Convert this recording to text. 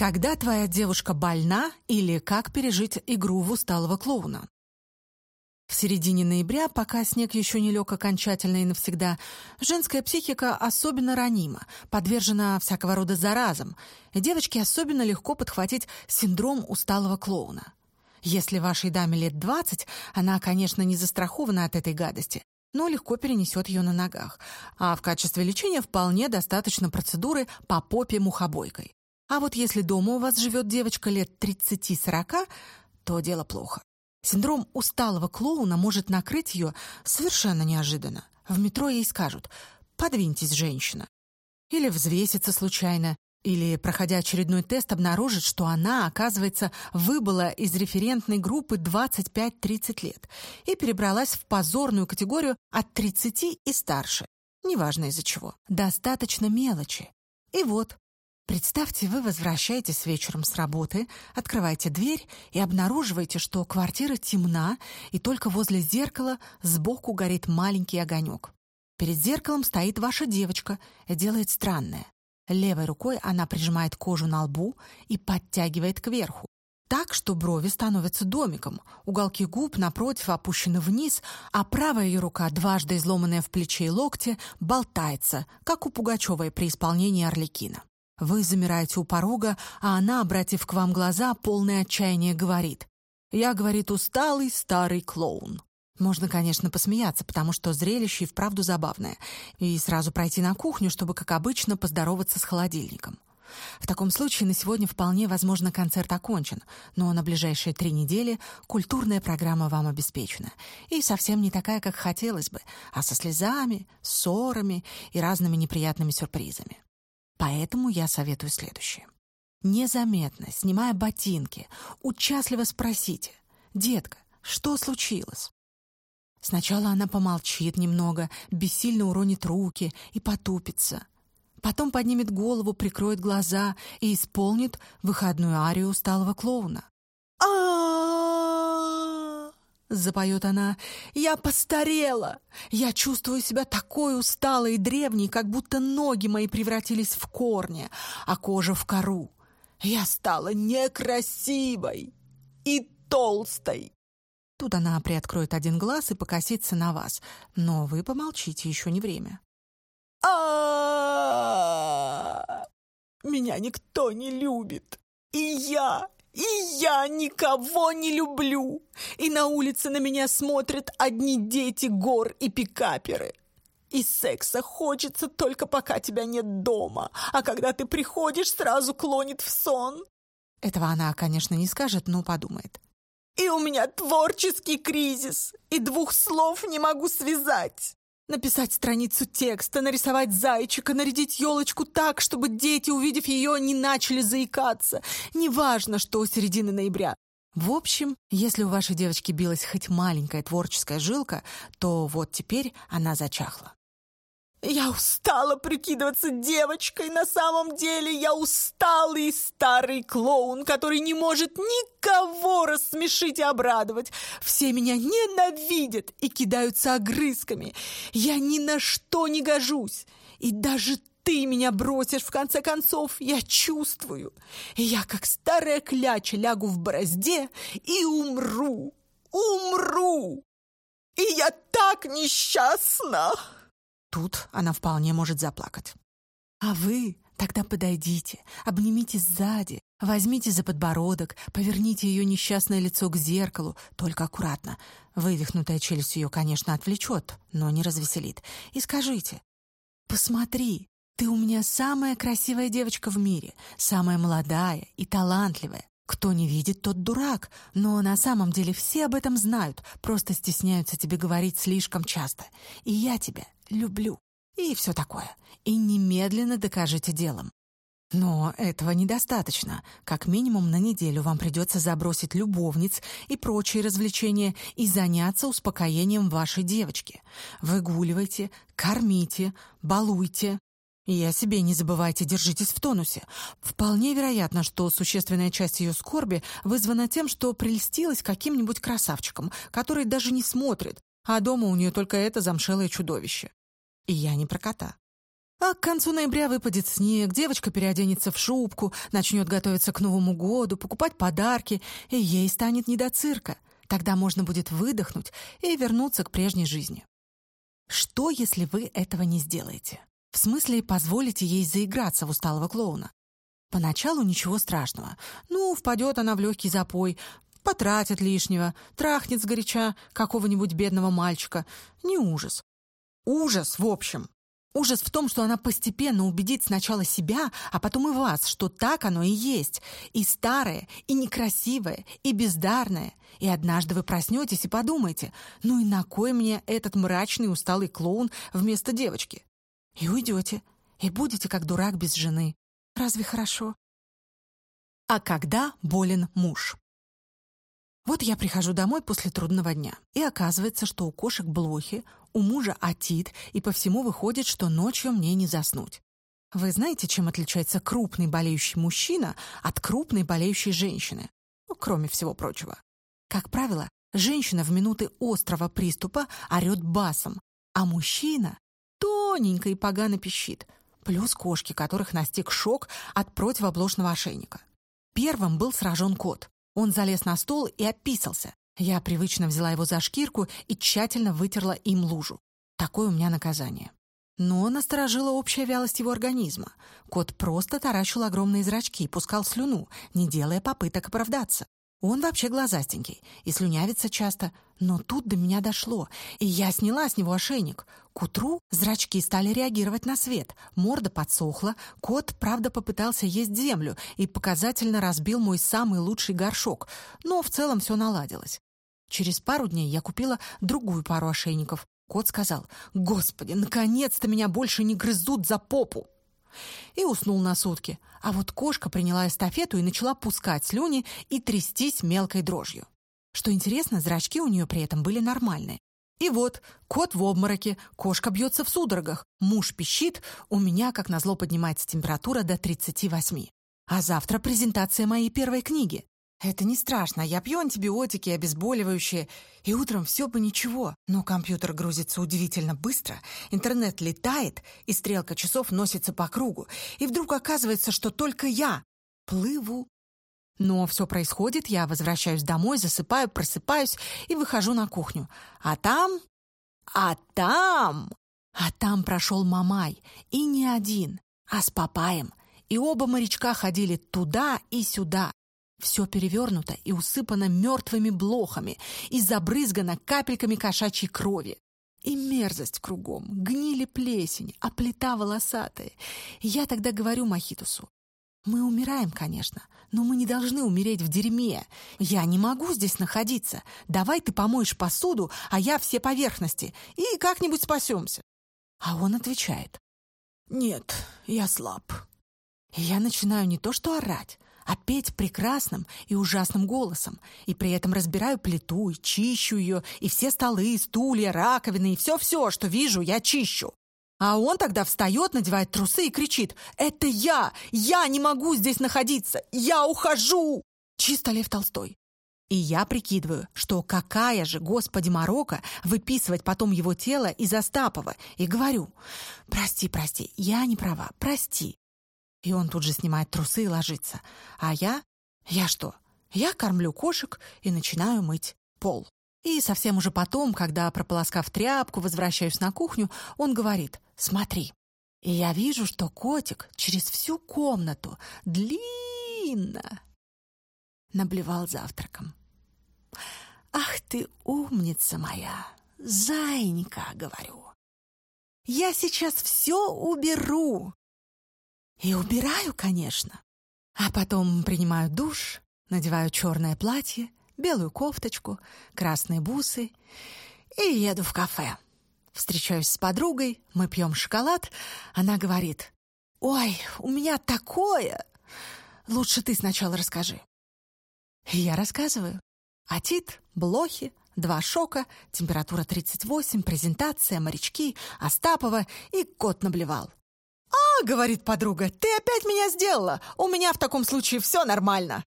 Когда твоя девушка больна или как пережить игру в усталого клоуна? В середине ноября, пока снег еще не лег окончательно и навсегда, женская психика особенно ранима, подвержена всякого рода заразам, и девочке особенно легко подхватить синдром усталого клоуна. Если вашей даме лет 20, она, конечно, не застрахована от этой гадости, но легко перенесет ее на ногах, а в качестве лечения вполне достаточно процедуры по попе мухобойкой. А вот если дома у вас живет девочка лет 30-40, то дело плохо. Синдром усталого клоуна может накрыть ее совершенно неожиданно. В метро ей скажут «подвиньтесь, женщина». Или взвеситься случайно, или, проходя очередной тест, обнаружит, что она, оказывается, выбыла из референтной группы 25-30 лет и перебралась в позорную категорию от 30 и старше. Неважно из-за чего. Достаточно мелочи. И вот, Представьте, вы возвращаетесь вечером с работы, открываете дверь и обнаруживаете, что квартира темна, и только возле зеркала сбоку горит маленький огонек. Перед зеркалом стоит ваша девочка и делает странное. Левой рукой она прижимает кожу на лбу и подтягивает кверху. Так, что брови становятся домиком, уголки губ напротив опущены вниз, а правая ее рука, дважды изломанная в плече и локте, болтается, как у Пугачевой при исполнении Орликина. Вы замираете у порога, а она, обратив к вам глаза, полное отчаяние говорит. «Я, — говорит, — усталый старый клоун». Можно, конечно, посмеяться, потому что зрелище и вправду забавное, и сразу пройти на кухню, чтобы, как обычно, поздороваться с холодильником. В таком случае на сегодня вполне возможно концерт окончен, но на ближайшие три недели культурная программа вам обеспечена. И совсем не такая, как хотелось бы, а со слезами, ссорами и разными неприятными сюрпризами. Поэтому я советую следующее. Незаметно, снимая ботинки, участливо спросите, «Детка, что случилось?» Сначала она помолчит немного, бессильно уронит руки и потупится. Потом поднимет голову, прикроет глаза и исполнит выходную арию усталого клоуна. Запоет она. «Я постарела! Я чувствую себя такой усталой и древней, как будто ноги мои превратились в корни, а кожа в кору. Я стала некрасивой и толстой!» Тут она приоткроет один глаз и покосится на вас, но вы помолчите, еще не время. а Меня никто не любит, и я и я никого не люблю. И на улице на меня смотрят одни дети гор и пикаперы. И секса хочется только пока тебя нет дома, а когда ты приходишь, сразу клонит в сон. Этого она, конечно, не скажет, но подумает. И у меня творческий кризис, и двух слов не могу связать. Написать страницу текста, нарисовать зайчика, нарядить елочку так, чтобы дети, увидев ее, не начали заикаться. Неважно, что середина ноября. В общем, если у вашей девочки билась хоть маленькая творческая жилка, то вот теперь она зачахла. Я устала прикидываться девочкой. На самом деле я усталый старый клоун, который не может никого рассмешить и обрадовать. Все меня ненавидят и кидаются огрызками. Я ни на что не гожусь. И даже ты меня бросишь, в конце концов, я чувствую. И я, как старая кляча, лягу в борозде и умру. Умру! И я так несчастна!» Тут она вполне может заплакать. А вы тогда подойдите, обнимите сзади, возьмите за подбородок, поверните ее несчастное лицо к зеркалу, только аккуратно. Вывихнутая челюсть ее, конечно, отвлечет, но не развеселит. И скажите, «Посмотри, ты у меня самая красивая девочка в мире, самая молодая и талантливая. Кто не видит, тот дурак, но на самом деле все об этом знают, просто стесняются тебе говорить слишком часто. И я тебя люблю. И все такое. И немедленно докажите делом. Но этого недостаточно. Как минимум на неделю вам придется забросить любовниц и прочие развлечения и заняться успокоением вашей девочки. Выгуливайте, кормите, балуйте. И о себе не забывайте, держитесь в тонусе. Вполне вероятно, что существенная часть ее скорби вызвана тем, что прельстилась каким-нибудь красавчиком, который даже не смотрит, а дома у нее только это замшелое чудовище. И я не про кота. А к концу ноября выпадет снег, девочка переоденется в шубку, начнет готовиться к Новому году, покупать подарки, и ей станет не до цирка. Тогда можно будет выдохнуть и вернуться к прежней жизни. Что, если вы этого не сделаете? В смысле, позволите ей заиграться в усталого клоуна? Поначалу ничего страшного. Ну, впадет она в легкий запой, потратит лишнего, трахнет сгоряча какого-нибудь бедного мальчика. Не ужас. Ужас, в общем. Ужас в том, что она постепенно убедит сначала себя, а потом и вас, что так оно и есть. И старое, и некрасивое, и бездарное. И однажды вы проснетесь и подумаете, ну и на кой мне этот мрачный усталый клоун вместо девочки? И уйдете, и будете как дурак без жены. Разве хорошо? А когда болен муж? Вот я прихожу домой после трудного дня, и оказывается, что у кошек блохи, у мужа отит, и по всему выходит, что ночью мне не заснуть. Вы знаете, чем отличается крупный болеющий мужчина от крупной болеющей женщины? Ну, кроме всего прочего. Как правило, женщина в минуты острого приступа орет басом, а мужчина тоненько и погано пищит. Плюс кошки, которых настиг шок от противоблошного ошейника. Первым был сражен кот. Он залез на стол и описался. Я привычно взяла его за шкирку и тщательно вытерла им лужу. Такое у меня наказание. Но насторожила общая вялость его организма. Кот просто таращил огромные зрачки и пускал слюну, не делая попыток оправдаться. Он вообще глазастенький и слюнявится часто. Но тут до меня дошло, и я сняла с него ошейник. К утру зрачки стали реагировать на свет, морда подсохла, кот, правда, попытался есть землю и показательно разбил мой самый лучший горшок, но в целом все наладилось. Через пару дней я купила другую пару ошейников. Кот сказал, «Господи, наконец-то меня больше не грызут за попу!» И уснул на сутки. А вот кошка приняла эстафету и начала пускать слюни и трястись мелкой дрожью. Что интересно, зрачки у нее при этом были нормальные. И вот, кот в обмороке, кошка бьется в судорогах, муж пищит, у меня, как назло, поднимается температура до 38. А завтра презентация моей первой книги. Это не страшно, я пью антибиотики, обезболивающие, и утром все бы ничего. Но компьютер грузится удивительно быстро, интернет летает, и стрелка часов носится по кругу. И вдруг оказывается, что только я плыву. Но все происходит, я возвращаюсь домой, засыпаю, просыпаюсь и выхожу на кухню. А там... А там... А там прошел Мамай, и не один, а с Папаем. И оба морячка ходили туда и сюда, все перевернуто и усыпано мертвыми блохами и забрызгано капельками кошачьей крови. И мерзость кругом, гнили плесень, а плита волосатая. Я тогда говорю Махитусу, мы умираем, конечно, но мы не должны умереть в дерьме. Я не могу здесь находиться. Давай ты помоешь посуду, а я все поверхности, и как-нибудь спасемся. А он отвечает, нет, я слаб. И я начинаю не то что орать, а петь прекрасным и ужасным голосом, и при этом разбираю плиту и чищу ее, и все столы, стулья, раковины, и все-все, что вижу, я чищу. А он тогда встает, надевает трусы и кричит «Это я! Я не могу здесь находиться! Я ухожу!» Чисто Лев Толстой. И я прикидываю, что какая же, господи, морока, выписывать потом его тело из Остапова, и говорю «Прости, прости, я не права, прости, и он тут же снимает трусы и ложится. А я? Я что? Я кормлю кошек и начинаю мыть пол. И совсем уже потом, когда, прополоскав тряпку, возвращаюсь на кухню, он говорит «Смотри». И я вижу, что котик через всю комнату длинно наблевал завтраком. «Ах ты умница моя! Зайенька!» — говорю. «Я сейчас все уберу!» И убираю, конечно. А потом принимаю душ, надеваю черное платье, белую кофточку, красные бусы и еду в кафе. Встречаюсь с подругой, мы пьем шоколад. Она говорит, «Ой, у меня такое! Лучше ты сначала расскажи». Я рассказываю. Атит, блохи, два шока, температура 38, презентация, морячки, Остапова и кот наблевал. — говорит подруга, — «ты опять меня сделала! У меня в таком случае все нормально!»